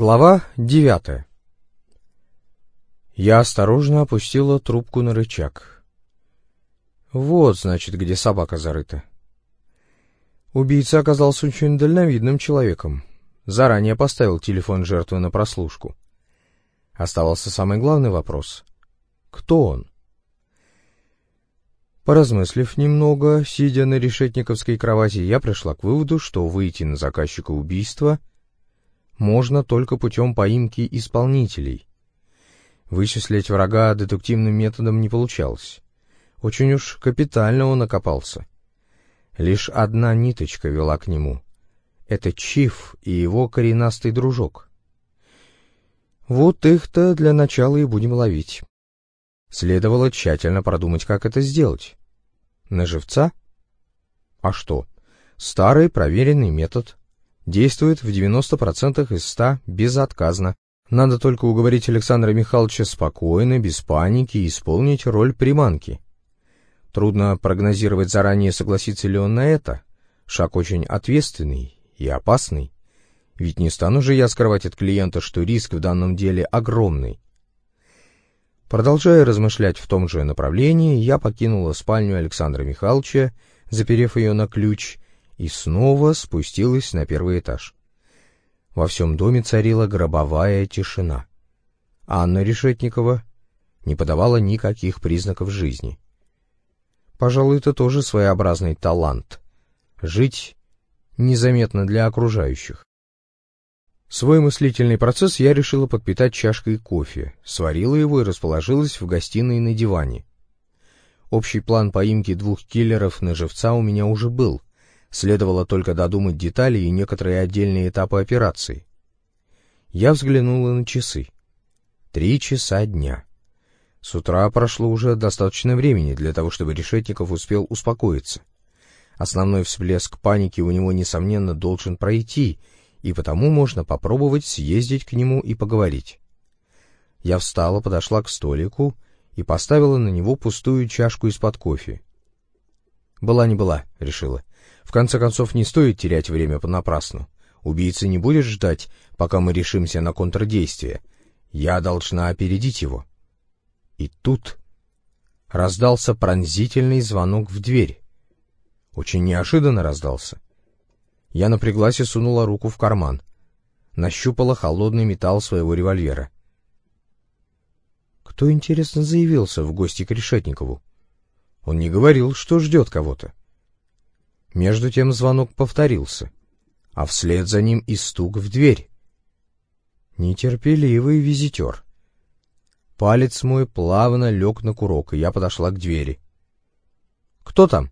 Глава девятая Я осторожно опустила трубку на рычаг. Вот, значит, где собака зарыта. Убийца оказался очень дальновидным человеком. Заранее поставил телефон жертвы на прослушку. Оставался самый главный вопрос. Кто он? Поразмыслив немного, сидя на решетниковской кровати, я пришла к выводу, что выйти на заказчика убийства — можно только путем поимки исполнителей. Вычислить врага детективным методом не получалось. Очень уж капитально он окопался. Лишь одна ниточка вела к нему. Это Чиф и его коренастый дружок. Вот их-то для начала и будем ловить. Следовало тщательно продумать, как это сделать. На живца? А что? Старый проверенный метод. Действует в 90% из 100 безотказно. Надо только уговорить Александра Михайловича спокойно, без паники, исполнить роль приманки. Трудно прогнозировать заранее, согласится ли он на это. Шаг очень ответственный и опасный. Ведь не стану же я скрывать от клиента, что риск в данном деле огромный. Продолжая размышлять в том же направлении, я покинула спальню Александра Михайловича, заперев ее на ключ, и снова спустилась на первый этаж. Во всем доме царила гробовая тишина. Анна Решетникова не подавала никаких признаков жизни. Пожалуй, это тоже своеобразный талант — жить незаметно для окружающих. Свой мыслительный процесс я решила подпитать чашкой кофе, сварила его и расположилась в гостиной на диване. Общий план поимки двух киллеров на живца у меня уже был — Следовало только додумать детали и некоторые отдельные этапы операции. Я взглянула на часы. Три часа дня. С утра прошло уже достаточно времени для того, чтобы Решетников успел успокоиться. Основной всплеск паники у него, несомненно, должен пройти, и потому можно попробовать съездить к нему и поговорить. Я встала, подошла к столику и поставила на него пустую чашку из-под кофе. «Была не была», — решила. В конце концов, не стоит терять время понапрасну. Убийца не будет ждать, пока мы решимся на контрдействие. Я должна опередить его. И тут раздался пронзительный звонок в дверь. Очень неожиданно раздался. Я напряглась и сунула руку в карман. Нащупала холодный металл своего револьвера. Кто, интересно, заявился в гости к Решетникову? Он не говорил, что ждет кого-то. Между тем звонок повторился, а вслед за ним и стук в дверь. Нетерпеливый визитер. Палец мой плавно лег на курок, и я подошла к двери. «Кто там?»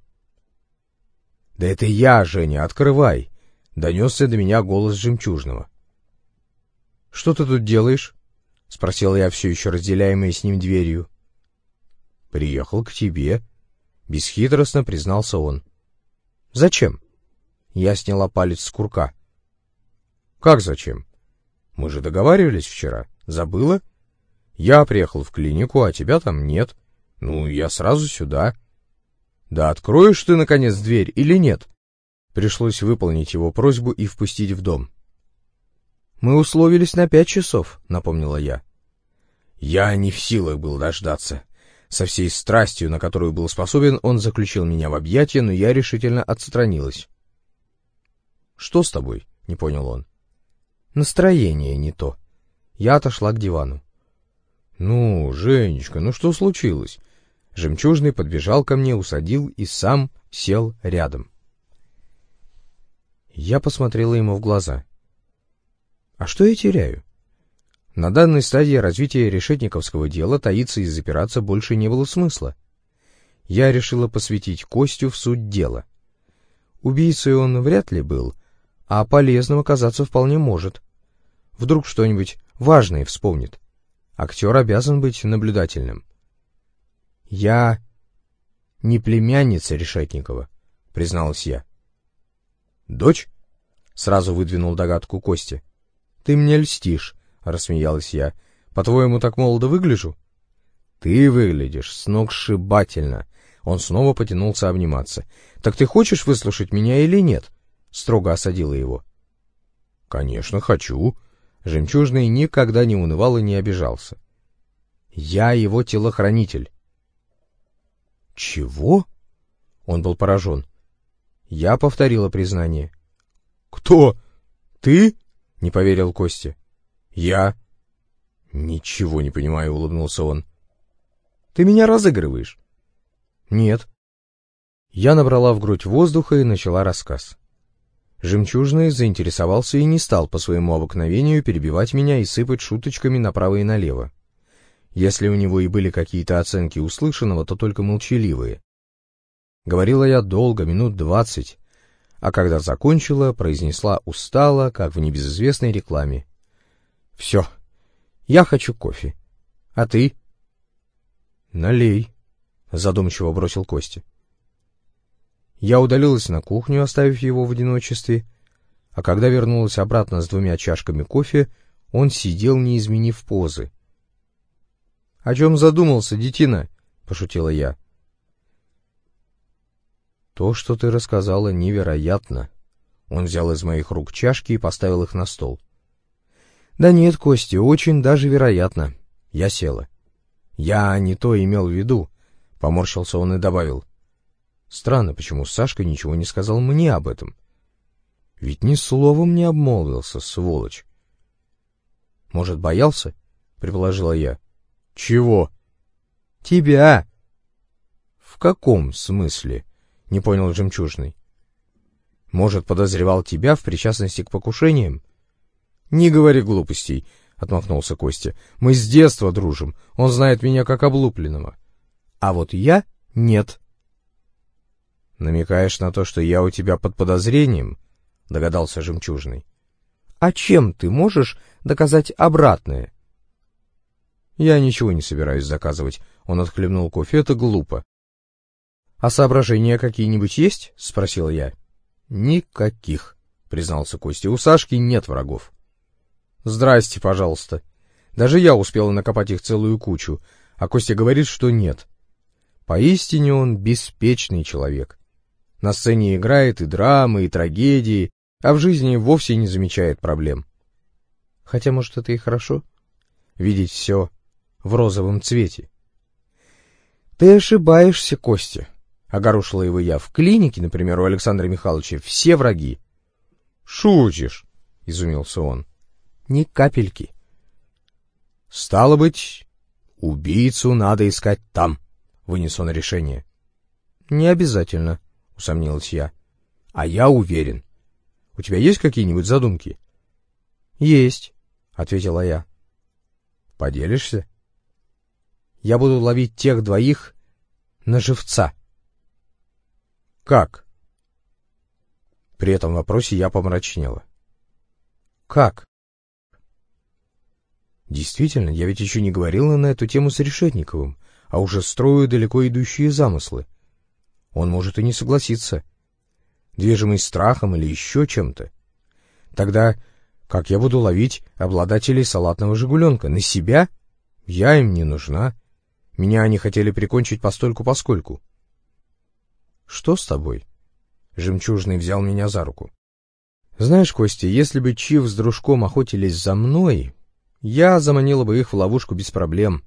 «Да это я, Женя, открывай!» — донесся до меня голос жемчужного. «Что ты тут делаешь?» — спросил я все еще разделяемой с ним дверью. «Приехал к тебе», — бесхитростно признался он. «Зачем?» Я сняла палец с курка. «Как зачем? Мы же договаривались вчера. Забыла? Я приехал в клинику, а тебя там нет. Ну, я сразу сюда». «Да откроешь ты, наконец, дверь или нет?» Пришлось выполнить его просьбу и впустить в дом. «Мы условились на пять часов», — напомнила я. Я не в силах был дождаться. Со всей страстью, на которую был способен, он заключил меня в объятия, но я решительно отстранилась. «Что с тобой?» — не понял он. «Настроение не то». Я отошла к дивану. «Ну, Женечка, ну что случилось?» Жемчужный подбежал ко мне, усадил и сам сел рядом. Я посмотрела ему в глаза. «А что я теряю? На данной стадии развития решетниковского дела таиться и запираться больше не было смысла. Я решила посвятить Костю в суть дела. Убийцей он вряд ли был, а полезным оказаться вполне может. Вдруг что-нибудь важное вспомнит. Актер обязан быть наблюдательным. «Я не племянница Решетникова», — призналась я. «Дочь?» — сразу выдвинул догадку Костя. «Ты мне льстишь рассмеялась я. По-твоему, так молодо выгляжу? Ты выглядишь сногсшибательно. Он снова потянулся обниматься. Так ты хочешь выслушать меня или нет? Строго осадила его. Конечно, хочу. Жемчужный никогда не унывал и не обижался. «Я его телохранитель». «Чего?» Он был поражен. Я повторила признание. «Кто? Ты?» — не поверил Костя. «Я». «Ничего не понимаю», — улыбнулся он. «Ты меня разыгрываешь?» «Нет». Я набрала в грудь воздуха и начала рассказ. Жемчужный заинтересовался и не стал по своему обыкновению перебивать меня и сыпать шуточками направо и налево. Если у него и были какие-то оценки услышанного, то только молчаливые. Говорила я долго, минут двадцать, а когда закончила, произнесла устало, как в небезызвестной рекламе. «Все, я хочу кофе. А ты?» «Налей», — задумчиво бросил Костя. Я удалилась на кухню, оставив его в одиночестве, а когда вернулась обратно с двумя чашками кофе, он сидел, не изменив позы. — О чем задумался, детина? — пошутила я. То, что ты рассказала, невероятно. Он взял из моих рук чашки и поставил их на стол. Да нет, Костя, очень даже вероятно. Я села. Я не то имел в виду. Поморщился он и добавил. Странно, почему Сашка ничего не сказал мне об этом. Ведь ни словом не обмолвился, сволочь. Может, боялся? Предположила я. Чего? Тебя. В каком смысле? — не понял Жемчужный. «Может, подозревал тебя в причастности к покушениям?» «Не говори глупостей», — отмахнулся Костя. «Мы с детства дружим. Он знает меня как облупленного. А вот я — нет». «Намекаешь на то, что я у тебя под подозрением?» — догадался Жемчужный. «А чем ты можешь доказать обратное?» «Я ничего не собираюсь доказывать», — он отхлебнул кофе, это глупо. «А соображения какие-нибудь есть?» — спросил я. «Никаких», — признался Костя. «У Сашки нет врагов». «Здрасте, пожалуйста. Даже я успел накопать их целую кучу, а Костя говорит, что нет. Поистине он беспечный человек. На сцене играет и драмы, и трагедии, а в жизни вовсе не замечает проблем. Хотя, может, это и хорошо? Видеть все в розовом цвете. Ты ошибаешься, Костя. — огорошила его я. «В клинике, например, у Александра Михайловича все враги». «Шутишь?» — изумился он. «Ни капельки». «Стало быть, убийцу надо искать там», — вынес он решение. «Не обязательно», — усомнилась я. «А я уверен. У тебя есть какие-нибудь задумки?» «Есть», — ответила я. «Поделишься?» «Я буду ловить тех двоих на живца». Как? При этом вопросе я помрачнела. Как? Действительно, я ведь еще не говорила на эту тему с Решетниковым, а уже строю далеко идущие замыслы. Он может и не согласиться, движимый страхом или еще чем-то. Тогда как я буду ловить обладателей салатного «Жигуленка»? На себя? Я им не нужна. Меня они хотели прикончить постольку-поскольку. «Что с тобой?» Жемчужный взял меня за руку. «Знаешь, Костя, если бы Чив с дружком охотились за мной, я заманила бы их в ловушку без проблем.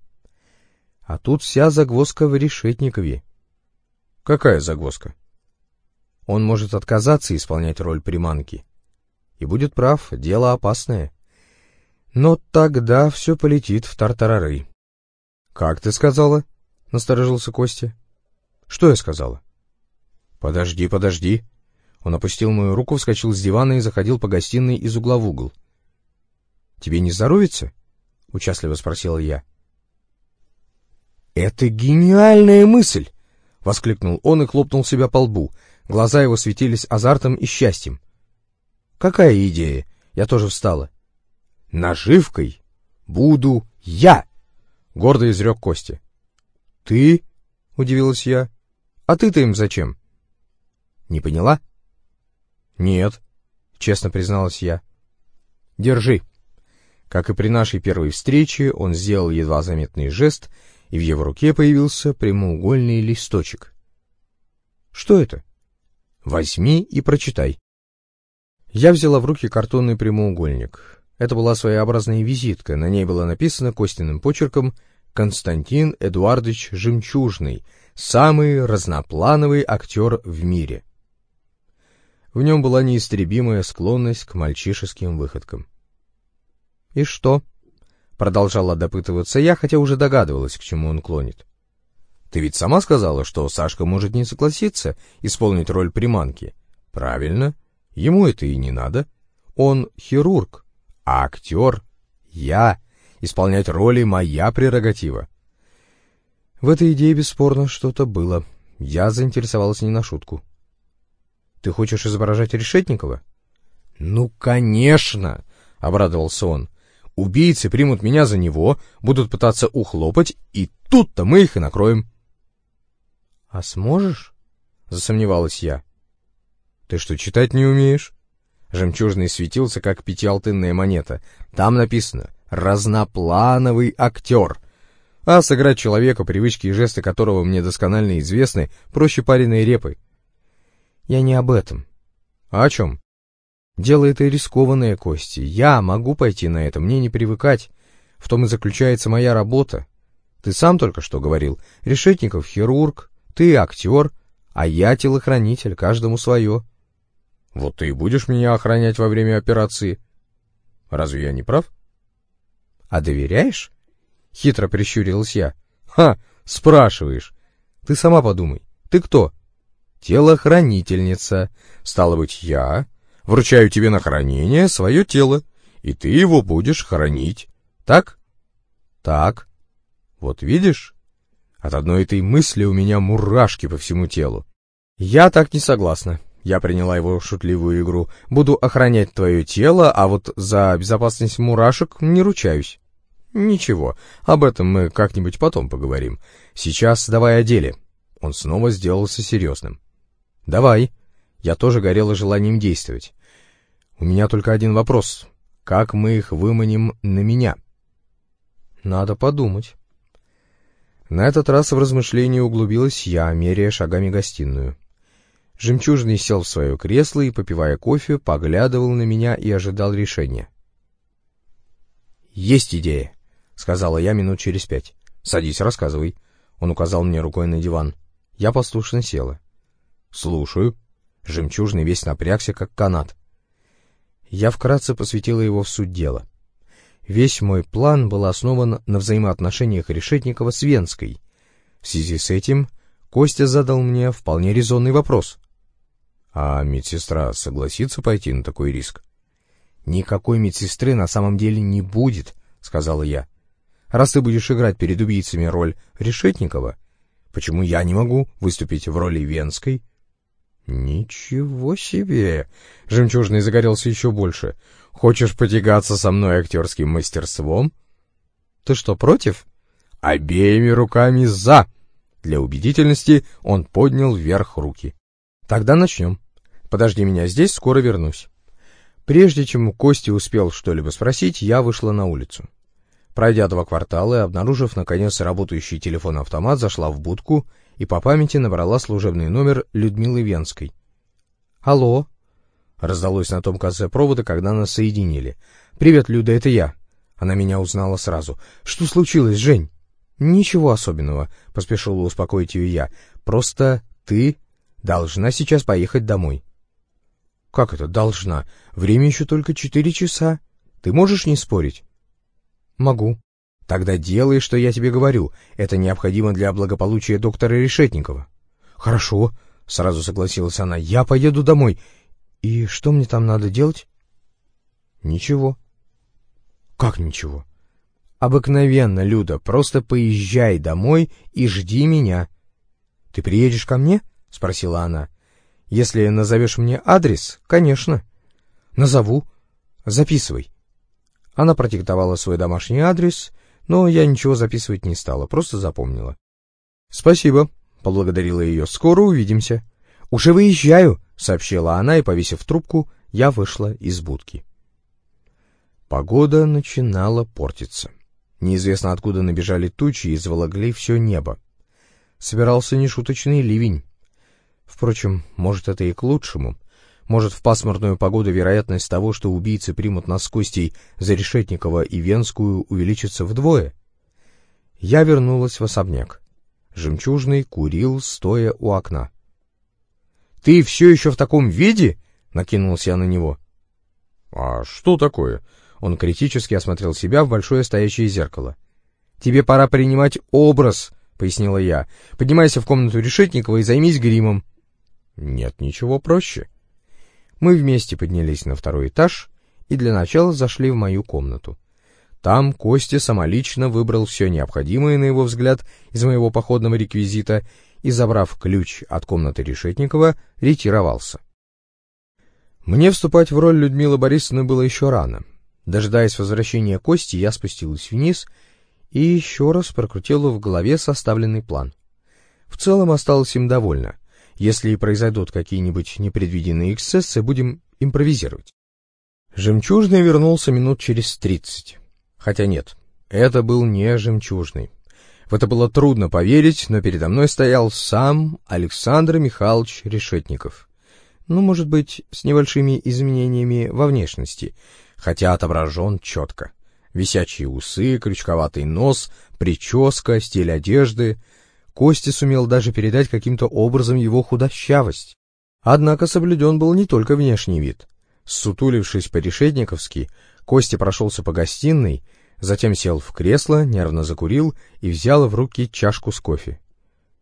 А тут вся загвоздка в Решетникове». «Какая загвоздка?» «Он может отказаться исполнять роль приманки. И будет прав, дело опасное. Но тогда все полетит в тартарары». «Как ты сказала?» — насторожился Костя. «Что я сказала?» «Подожди, подожди!» Он опустил мою руку, вскочил с дивана и заходил по гостиной из угла в угол. «Тебе не здоровится?» — участливо спросила я. «Это гениальная мысль!» — воскликнул он и хлопнул себя по лбу. Глаза его светились азартом и счастьем. «Какая идея?» Я тоже встала. «Наживкой буду я!» — гордо изрек Костя. «Ты?» — удивилась я. «А ты-то им зачем?» Не поняла? Нет, честно призналась я. Держи. Как и при нашей первой встрече, он сделал едва заметный жест, и в его руке появился прямоугольный листочек. Что это? Возьми и прочитай. Я взяла в руки картонный прямоугольник. Это была своеобразная визитка, на ней было написано костяным почерком «Константин Эдуардович Жемчужный, самый разноплановый актер в мире». В нем была неистребимая склонность к мальчишеским выходкам. «И что?» — продолжала допытываться я, хотя уже догадывалась, к чему он клонит. «Ты ведь сама сказала, что Сашка может не согласиться исполнить роль приманки. Правильно, ему это и не надо. Он хирург, а актер — я. Исполнять роли — моя прерогатива». В этой идее бесспорно что-то было. Я заинтересовалась не на шутку. Ты хочешь изображать Решетникова? Ну, конечно, обрадовался он. Убийцы примут меня за него, будут пытаться ухлопать, и тут-то мы их и накроем. А сможешь? Засомневалась я. Ты что, читать не умеешь? Жемчужный светился, как пятиалтынная монета. Там написано «разноплановый актер». А сыграть человека, привычки и жесты которого мне досконально известны, проще пареной репой. Я не об этом. А о чем? Дело это рискованное, Кости. Я могу пойти на это, мне не привыкать. В том и заключается моя работа. Ты сам только что говорил. Решетников хирург, ты актер, а я телохранитель, каждому свое. Вот ты и будешь меня охранять во время операции. Разве я не прав? А доверяешь? Хитро прищурилась я. Ха, спрашиваешь. Ты сама подумай. Ты кто? телохранительница. Стало быть, я вручаю тебе на хранение свое тело, и ты его будешь хранить. Так? Так. Вот видишь? От одной этой мысли у меня мурашки по всему телу. Я так не согласна. Я приняла его шутливую игру. Буду охранять твое тело, а вот за безопасность мурашек не ручаюсь. Ничего, об этом мы как-нибудь потом поговорим. Сейчас давай о деле. Он снова сделался серьезным. «Давай». Я тоже горела желанием действовать. «У меня только один вопрос. Как мы их выманим на меня?» «Надо подумать». На этот раз в размышление углубилась я, меряя шагами гостиную. Жемчужный сел в свое кресло и, попивая кофе, поглядывал на меня и ожидал решения. «Есть идея», — сказала я минут через пять. «Садись, рассказывай». Он указал мне рукой на диван. Я послушно села. «Слушаю». Жемчужный весь напрягся, как канат. Я вкратце посвятила его в суть дела. Весь мой план был основан на взаимоотношениях Решетникова с Венской. В связи с этим Костя задал мне вполне резонный вопрос. «А медсестра согласится пойти на такой риск?» «Никакой медсестры на самом деле не будет», — сказала я. «Раз ты будешь играть перед убийцами роль Решетникова, почему я не могу выступить в роли Венской?» «Ничего себе!» Жемчужный загорелся еще больше. «Хочешь потягаться со мной актерским мастерством?» «Ты что, против?» «Обеими руками за!» Для убедительности он поднял вверх руки. «Тогда начнем. Подожди меня здесь, скоро вернусь». Прежде чем Костя успел что-либо спросить, я вышла на улицу. Пройдя два квартала и обнаружив, наконец, работающий телефон-автомат, зашла в будку и по памяти набрала служебный номер Людмилы Венской. «Алло?» — раздалось на том конце провода, когда нас соединили. «Привет, Люда, это я». Она меня узнала сразу. «Что случилось, Жень?» «Ничего особенного», — поспешила успокоить ее я. «Просто ты должна сейчас поехать домой». «Как это должна? Время еще только четыре часа. Ты можешь не спорить?» «Могу», Тогда делай, что я тебе говорю. Это необходимо для благополучия доктора Решетникова. Хорошо, сразу согласилась она. Я поеду домой. И что мне там надо делать? Ничего. Как ничего? Обыкновенно, Люда, просто поезжай домой и жди меня. Ты приедешь ко мне? Спросила она. Если назовешь мне адрес, конечно. Назову. Записывай. Она продиктовала свой домашний адрес, но я ничего записывать не стала, просто запомнила. «Спасибо», — поблагодарила ее, — «скоро увидимся». «Уже выезжаю», — сообщила она, и, повесив трубку, я вышла из будки. Погода начинала портиться. Неизвестно откуда набежали тучи и заволокли все небо. Собирался нешуточный ливень. Впрочем, может, это и к лучшему. Может, в пасмурную погоду вероятность того, что убийцы примут нас с Костей за Решетникова и Венскую, увеличится вдвое? Я вернулась в особняк. Жемчужный курил, стоя у окна. — Ты все еще в таком виде? — накинулся я на него. — А что такое? Он критически осмотрел себя в большое стоящее зеркало. — Тебе пора принимать образ, — пояснила я. — Поднимайся в комнату Решетникова и займись гримом. — Нет ничего проще. Мы вместе поднялись на второй этаж и для начала зашли в мою комнату. Там Костя самолично выбрал все необходимое, на его взгляд, из моего походного реквизита и, забрав ключ от комнаты Решетникова, ретировался. Мне вступать в роль Людмилы Борисовны было еще рано. Дожидаясь возвращения Кости, я спустилась вниз и еще раз прокрутила в голове составленный план. В целом осталось им довольно. Если и произойдут какие-нибудь непредвиденные эксцессы, будем импровизировать. Жемчужный вернулся минут через тридцать. Хотя нет, это был не жемчужный. В это было трудно поверить, но передо мной стоял сам Александр Михайлович Решетников. Ну, может быть, с небольшими изменениями во внешности, хотя отображен четко. Висячие усы, крючковатый нос, прическа, стиль одежды. Костя сумел даже передать каким-то образом его худощавость. Однако соблюден был не только внешний вид. Сутулившись по-решетниковски, Костя прошелся по гостиной, затем сел в кресло, нервно закурил и взял в руки чашку с кофе.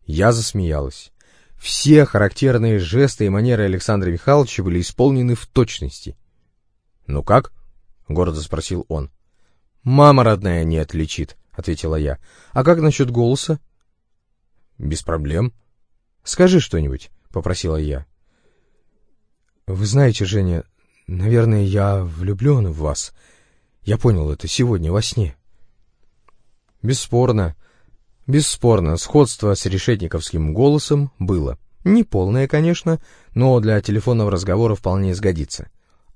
Я засмеялась. Все характерные жесты и манеры Александра Михайловича были исполнены в точности. — Ну как? — гордо спросил он. — Мама родная не отличит, — ответила я. — А как насчет голоса? — Без проблем. — Скажи что-нибудь, — попросила я. — Вы знаете, Женя, Наверное, я влюблен в вас. Я понял это сегодня во сне. Бесспорно, бесспорно, сходство с решетниковским голосом было. Не полное, конечно, но для телефонного разговора вполне сгодится.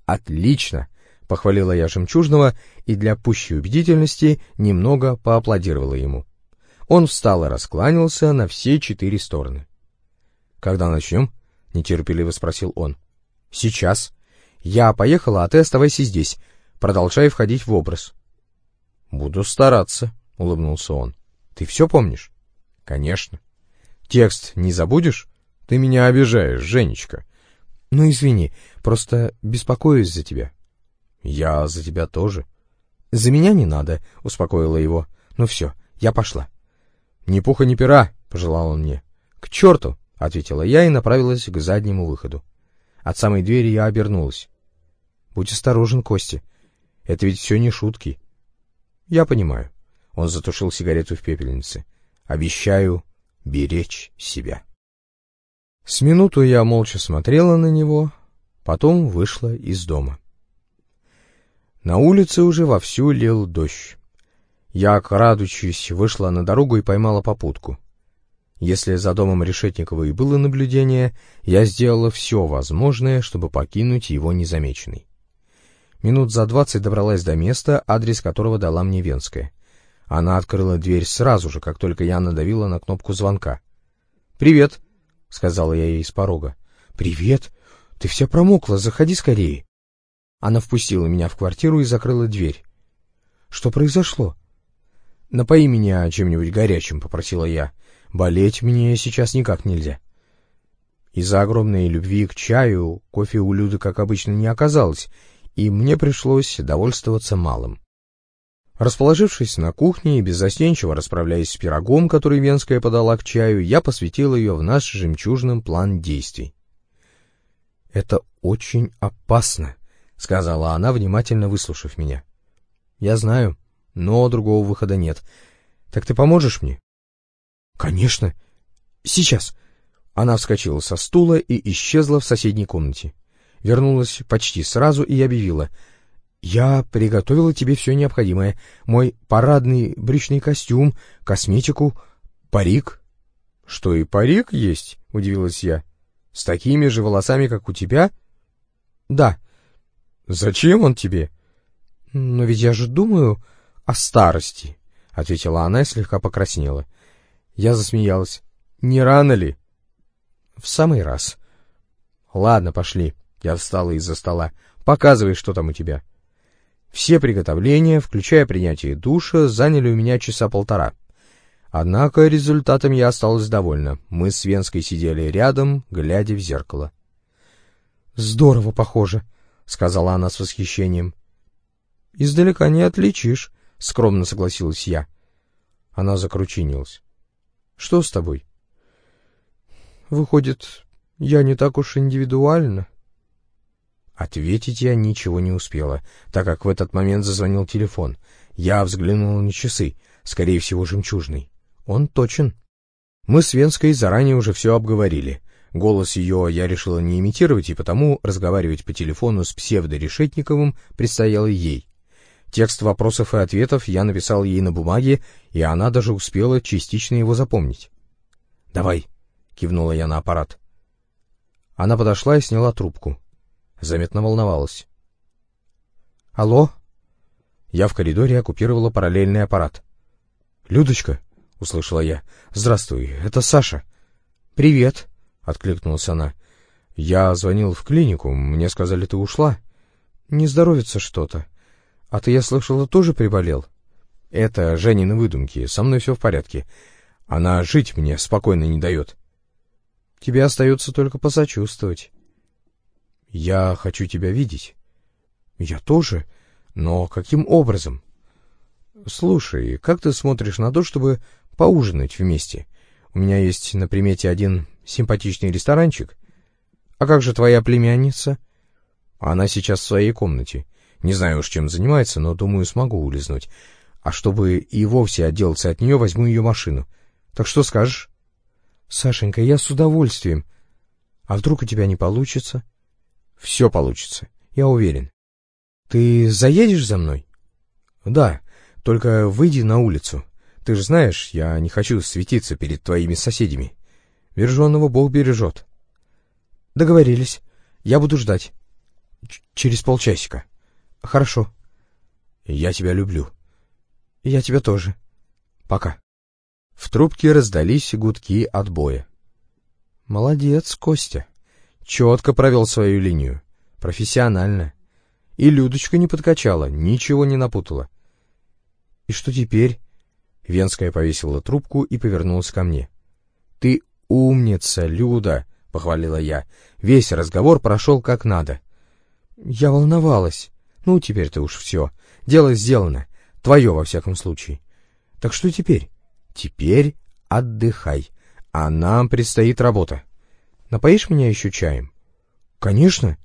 «Отлично!» — похвалила я Жемчужного и для пущей убедительности немного поаплодировала ему. Он встал и раскланялся на все четыре стороны. «Когда начнем?» — нетерпеливо спросил он. «Сейчас», я поехала, а ты оставайся здесь. Продолжай входить в образ. — Буду стараться, — улыбнулся он. — Ты все помнишь? — Конечно. — Текст не забудешь? Ты меня обижаешь, Женечка. — Ну, извини, просто беспокоюсь за тебя. — Я за тебя тоже. — За меня не надо, — успокоила его. — Ну все, я пошла. — Ни пуха, ни пера, — пожелал он мне. — К черту, — ответила я и направилась к заднему выходу. От самой двери я обернулась. Будь осторожен, Костя. Это ведь все не шутки. Я понимаю. Он затушил сигарету в пепельнице. Обещаю беречь себя. С минуту я молча смотрела на него, потом вышла из дома. На улице уже вовсю лил дождь. Я, крадучись, вышла на дорогу и поймала попутку. Если за домом Решетникова и было наблюдение, я сделала все возможное, чтобы покинуть его незамеченной. Минут за двадцать добралась до места, адрес которого дала мне Венская. Она открыла дверь сразу же, как только я надавила на кнопку звонка. «Привет», — сказала я ей с порога. «Привет. Ты вся промокла, заходи скорее». Она впустила меня в квартиру и закрыла дверь. «Что произошло?» «Напои меня чем-нибудь горячим», — попросила я. «Болеть мне сейчас никак нельзя». Из-за огромной любви к чаю кофе у Люды, как обычно, не оказалось, и мне пришлось довольствоваться малым. Расположившись на кухне и беззастенчиво расправляясь с пирогом, который Венская подала к чаю, я посвятил ее в наш жемчужным план действий. «Это очень опасно», — сказала она, внимательно выслушав меня. «Я знаю, но другого выхода нет. Так ты поможешь мне?» «Конечно. Сейчас». Она вскочила со стула и исчезла в соседней комнате вернулась почти сразу и объявила. «Я приготовила тебе все необходимое. Мой парадный брючный костюм, косметику, парик». «Что, и парик есть?» — удивилась я. «С такими же волосами, как у тебя?» «Да». «Зачем он тебе?» «Но ведь я же думаю о старости», — ответила она и слегка покраснела. Я засмеялась. «Не рано ли?» «В самый раз». «Ладно, пошли». Я встала из-за стола. «Показывай, что там у тебя». Все приготовления, включая принятие душа, заняли у меня часа полтора. Однако результатом я осталась довольна. Мы с Венской сидели рядом, глядя в зеркало. «Здорово похоже», — сказала она с восхищением. «Издалека не отличишь», — скромно согласилась я. Она закручинилась. «Что с тобой?» «Выходит, я не так уж индивидуальна?» Ответить я ничего не успела, так как в этот момент зазвонил телефон. Я взглянула на часы, скорее всего, жемчужный. Он точен. Мы с Венской заранее уже все обговорили. Голос ее я решила не имитировать, и потому разговаривать по телефону с псевдорешетниковым предстояло ей. Текст вопросов и ответов я написал ей на бумаге, и она даже успела частично его запомнить. «Давай», — кивнула я на аппарат. Она подошла и сняла трубку. Заметно волновалась. «Алло?» Я в коридоре оккупировала параллельный аппарат. «Людочка?» — услышала я. «Здравствуй, это Саша». «Привет», — откликнулась она. «Я звонил в клинику, мне сказали, ты ушла». «Не здоровится что-то. А ты, я слышала, тоже приболел?» «Это Женины выдумки, со мной все в порядке. Она жить мне спокойно не дает». «Тебе остается только посочувствовать». «Я хочу тебя видеть». «Я тоже? Но каким образом?» «Слушай, как ты смотришь на то, чтобы поужинать вместе? У меня есть на примете один симпатичный ресторанчик. А как же твоя племянница? Она сейчас в своей комнате. Не знаю уж, чем занимается, но, думаю, смогу улизнуть. А чтобы и вовсе отделаться от нее, возьму ее машину. Так что скажешь? Сашенька, я с удовольствием. А вдруг у тебя не получится? Все получится, я уверен. Ты заедешь за мной? Да, только выйди на улицу. Ты же знаешь, я не хочу светиться перед твоими соседями. Верженного Бог бережет. Договорились. Я буду ждать. Ч через полчасика. Хорошо. Я тебя люблю. Я тебя тоже. Пока. В трубке раздались гудки отбоя. Молодец, Костя. Четко провел свою линию. Профессионально. И Людочка не подкачала, ничего не напутала. И что теперь? Венская повесила трубку и повернулась ко мне. Ты умница, Люда, похвалила я. Весь разговор прошел как надо. Я волновалась. Ну, теперь-то уж все. Дело сделано. Твое, во всяком случае. Так что теперь? Теперь отдыхай. А нам предстоит работа. Напоишь меня еще чаем? Конечно.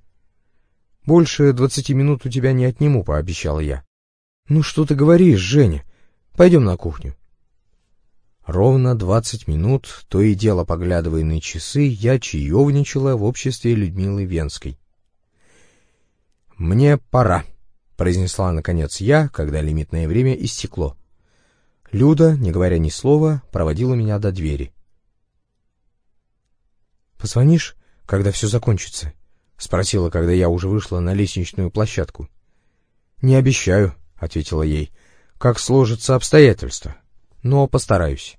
Больше двадцати минут у тебя не отниму, пообещала я. Ну что ты говоришь, Женя? Пойдем на кухню. Ровно двадцать минут, то и дело поглядывая на часы, я чаевничала в обществе Людмилы Венской. «Мне пора», — произнесла наконец я, когда лимитное время истекло. Люда, не говоря ни слова, проводила меня до двери. «Позвонишь, когда все закончится?» — спросила, когда я уже вышла на лестничную площадку. «Не обещаю», — ответила ей, — «как сложатся обстоятельства, но постараюсь».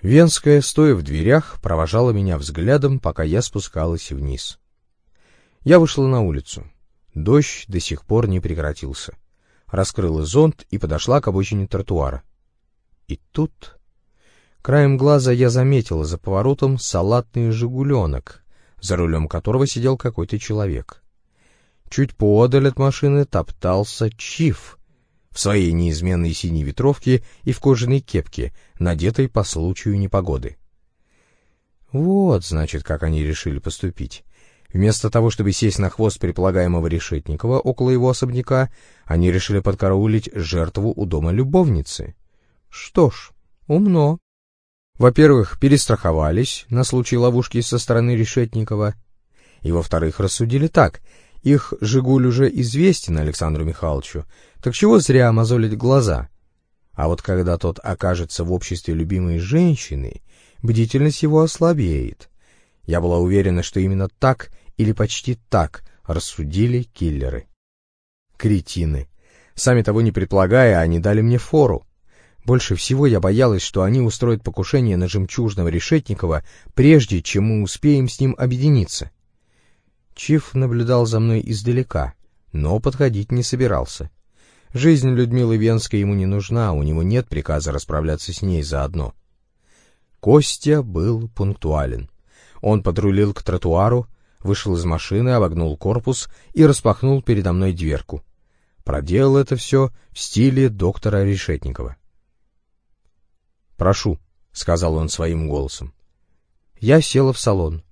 Венская, стоя в дверях, провожала меня взглядом, пока я спускалась вниз. Я вышла на улицу. Дождь до сих пор не прекратился. Раскрыла зонт и подошла к обочине тротуара. И тут Краем глаза я заметила за поворотом салатный «Жигуленок», за рулем которого сидел какой-то человек. Чуть поодаль от машины топтался Чиф в своей неизменной синей ветровке и в кожаной кепке, надетой по случаю непогоды. Вот, значит, как они решили поступить. Вместо того, чтобы сесть на хвост предполагаемого Решетникова около его особняка, они решили подкараулить жертву у дома любовницы. Что ж, умно. Во-первых, перестраховались на случай ловушки со стороны Решетникова, и, во-вторых, рассудили так. Их «Жигуль» уже известен Александру Михайловичу, так чего зря мозолить глаза? А вот когда тот окажется в обществе любимой женщины, бдительность его ослабеет. Я была уверена, что именно так или почти так рассудили киллеры. Кретины. Сами того не предполагая, они дали мне фору. Больше всего я боялась, что они устроят покушение на жемчужного Решетникова, прежде чем мы успеем с ним объединиться. Чиф наблюдал за мной издалека, но подходить не собирался. Жизнь Людмилы Венской ему не нужна, у него нет приказа расправляться с ней заодно. Костя был пунктуален. Он подрулил к тротуару, вышел из машины, обогнул корпус и распахнул передо мной дверку. Проделал это все в стиле доктора Решетникова. «Прошу», — сказал он своим голосом. Я села в салон.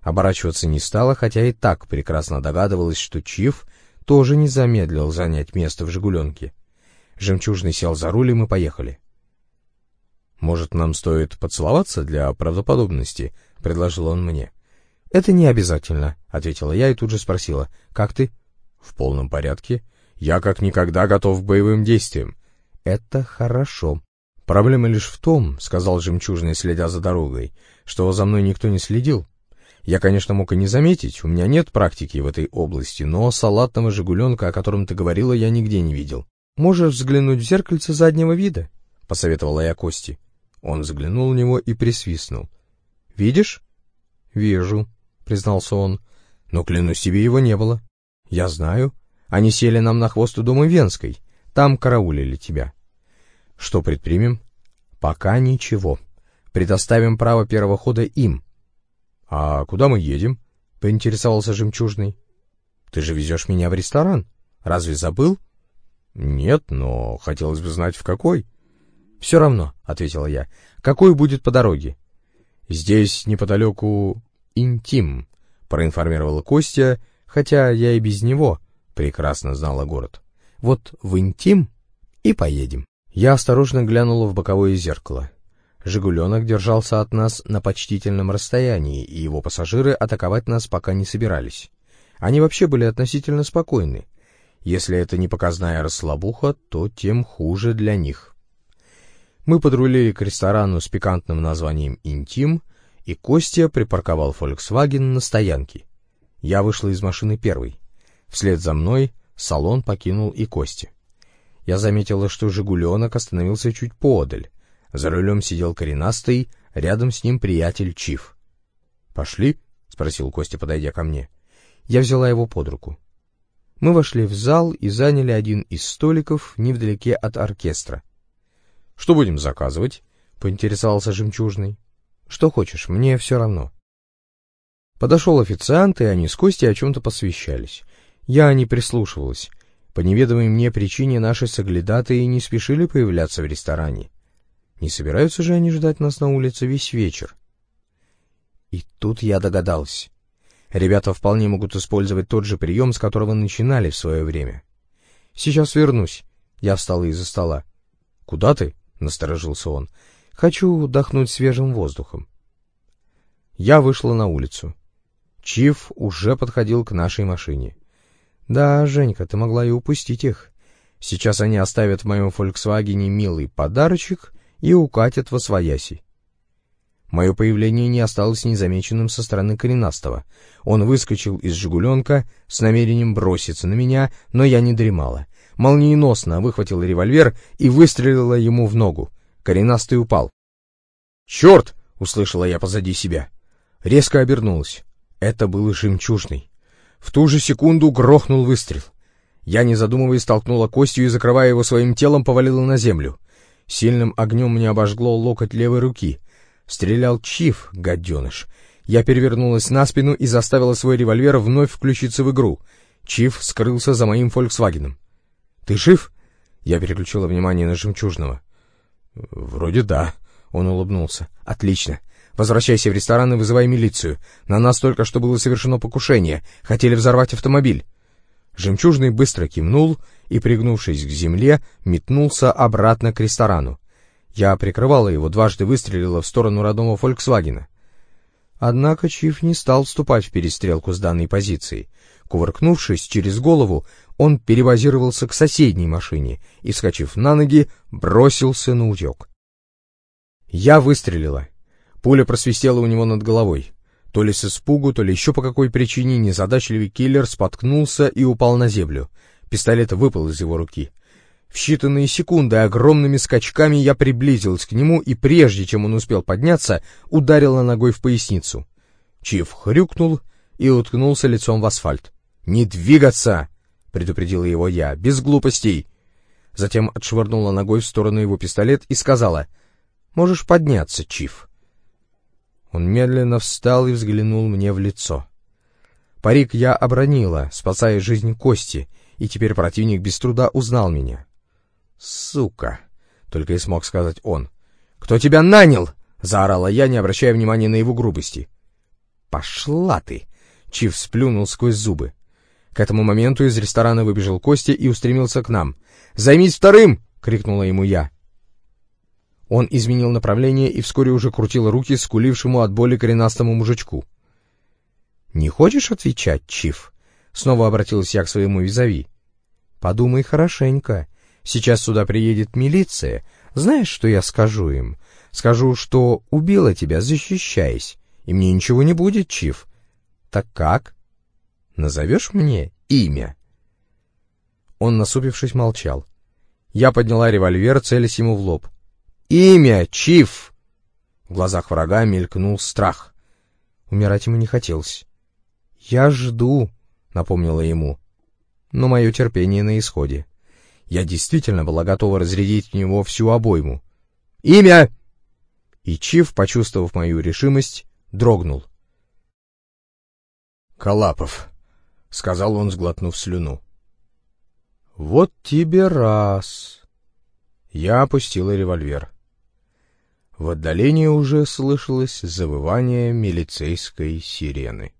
Оборачиваться не стала, хотя и так прекрасно догадывалась, что Чиф тоже не замедлил занять место в «Жигуленке». Жемчужный сел за руль, и мы поехали. «Может, нам стоит поцеловаться для правдоподобности?» — предложил он мне. «Это не обязательно», — ответила я и тут же спросила. «Как ты?» «В полном порядке. Я как никогда готов к боевым действиям». «Это хорошо». «Проблема лишь в том», — сказал жемчужный, следя за дорогой, — «что за мной никто не следил. Я, конечно, мог и не заметить, у меня нет практики в этой области, но салатного жигуленка, о котором ты говорила, я нигде не видел». «Можешь взглянуть в зеркальце заднего вида», — посоветовала я Кости. Он заглянул в него и присвистнул. «Видишь?» «Вижу», — признался он. «Но, клянусь тебе, его не было». «Я знаю. Они сели нам на хвост у дома Венской. Там караулили тебя». «Что предпримем?» «Пока ничего. Предоставим право первого хода им». «А куда мы едем?» — поинтересовался Жемчужный. «Ты же везешь меня в ресторан. Разве забыл?» «Нет, но хотелось бы знать, в какой». «Все равно», — ответила я. «Какой будет по дороге?» «Здесь неподалеку интим», — проинформировала Костя, хотя я и без него прекрасно знала город. «Вот в интим и поедем». Я осторожно глянула в боковое зеркало. «Жигуленок» держался от нас на почтительном расстоянии, и его пассажиры атаковать нас пока не собирались. Они вообще были относительно спокойны. Если это не показная расслабуха, то тем хуже для них. Мы подрулили к ресторану с пикантным названием «Интим», и Костя припарковал «Фольксваген» на стоянке. Я вышла из машины первой. Вслед за мной салон покинул и Костя. Я заметила, что «Жигуленок» остановился чуть поодаль. За рулем сидел коренастый, рядом с ним приятель Чиф. «Пошли?» — спросил Костя, подойдя ко мне. Я взяла его под руку. Мы вошли в зал и заняли один из столиков невдалеке от оркестра. Что будем заказывать? Поинтересовался жемчужный. Что хочешь, мне все равно. Подошел официант, и они с Костей о чем-то посвящались. Я не прислушивалась. По неведомой мне причине наши соглядатые не спешили появляться в ресторане. Не собираются же они ждать нас на улице весь вечер. И тут я догадался. Ребята вполне могут использовать тот же прием, с которого начинали в свое время. Сейчас вернусь. Я встала из-за стола. Куда ты? — насторожился он. «Хочу вдохнуть свежим воздухом». Я вышла на улицу. Чиф уже подходил к нашей машине. «Да, Женька, ты могла и упустить их. Сейчас они оставят в моем «Фольксвагене» милый подарочек и укатят во свояси». Мое появление не осталось незамеченным со стороны коренастого. Он выскочил из «Жигуленка» с намерением броситься на меня, но я не дремала молниеносно выхватила револьвер и выстрелила ему в ногу. Коренастый упал. «Черт!» — услышала я позади себя. Резко обернулась. Это был жемчужный. В ту же секунду грохнул выстрел. Я, не задумываясь, столкнула костью и, закрывая его своим телом, повалила на землю. Сильным огнем мне обожгло локоть левой руки. Стрелял Чиф, гаденыш. Я перевернулась на спину и заставила свой револьвер вновь включиться в игру. Чиф скрылся за моим «Фольксвагеном». «Ты жив?» Я переключила внимание на жемчужного. «Вроде да», — он улыбнулся. «Отлично. Возвращайся в ресторан и вызывай милицию. На нас только что было совершено покушение. Хотели взорвать автомобиль». Жемчужный быстро кивнул и, пригнувшись к земле, метнулся обратно к ресторану. Я прикрывала его, дважды выстрелила в сторону родного «Фольксвагена». Однако Чиф не стал вступать в перестрелку с данной позицией. Кувыркнувшись через голову, он перебазировался к соседней машине и, скачив на ноги, бросился на утек. Я выстрелила. Пуля просвистела у него над головой. То ли с испугу, то ли еще по какой причине незадачливый киллер споткнулся и упал на землю. Пистолет выпал из его руки. В считанные секунды огромными скачками я приблизилась к нему и, прежде чем он успел подняться, ударила ногой в поясницу. Чиф хрюкнул и уткнулся лицом в асфальт. «Не двигаться!» — предупредила его я. «Без глупостей!» Затем отшвырнула ногой в сторону его пистолет и сказала. «Можешь подняться, Чиф». Он медленно встал и взглянул мне в лицо. Парик я обронила, спасая жизнь Кости, и теперь противник без труда узнал меня. «Сука!» — только и смог сказать он. «Кто тебя нанял?» — заорала я, не обращая внимания на его грубости. «Пошла ты!» — Чиф сплюнул сквозь зубы. К этому моменту из ресторана выбежал Костя и устремился к нам. «Займись вторым!» — крикнула ему я. Он изменил направление и вскоре уже крутил руки скулившему от боли коренастому мужичку. «Не хочешь отвечать, Чиф?» — снова обратилась я к своему визави. «Подумай хорошенько. Сейчас сюда приедет милиция. Знаешь, что я скажу им? Скажу, что убила тебя, защищаясь, и мне ничего не будет, Чиф. Так как? Назовешь мне имя?» Он, насупившись, молчал. Я подняла револьвер, целясь ему в лоб. «Имя, Чиф!» В глазах врага мелькнул страх. Умирать ему не хотелось. «Я жду», — напомнила ему. Но мое терпение на исходе. Я действительно была готова разрядить в него всю обойму. «Имя!» И Чиф, почувствовав мою решимость, дрогнул. «Калапов», — сказал он, сглотнув слюну. «Вот тебе раз!» Я опустила револьвер. В отдалении уже слышалось завывание милицейской сирены.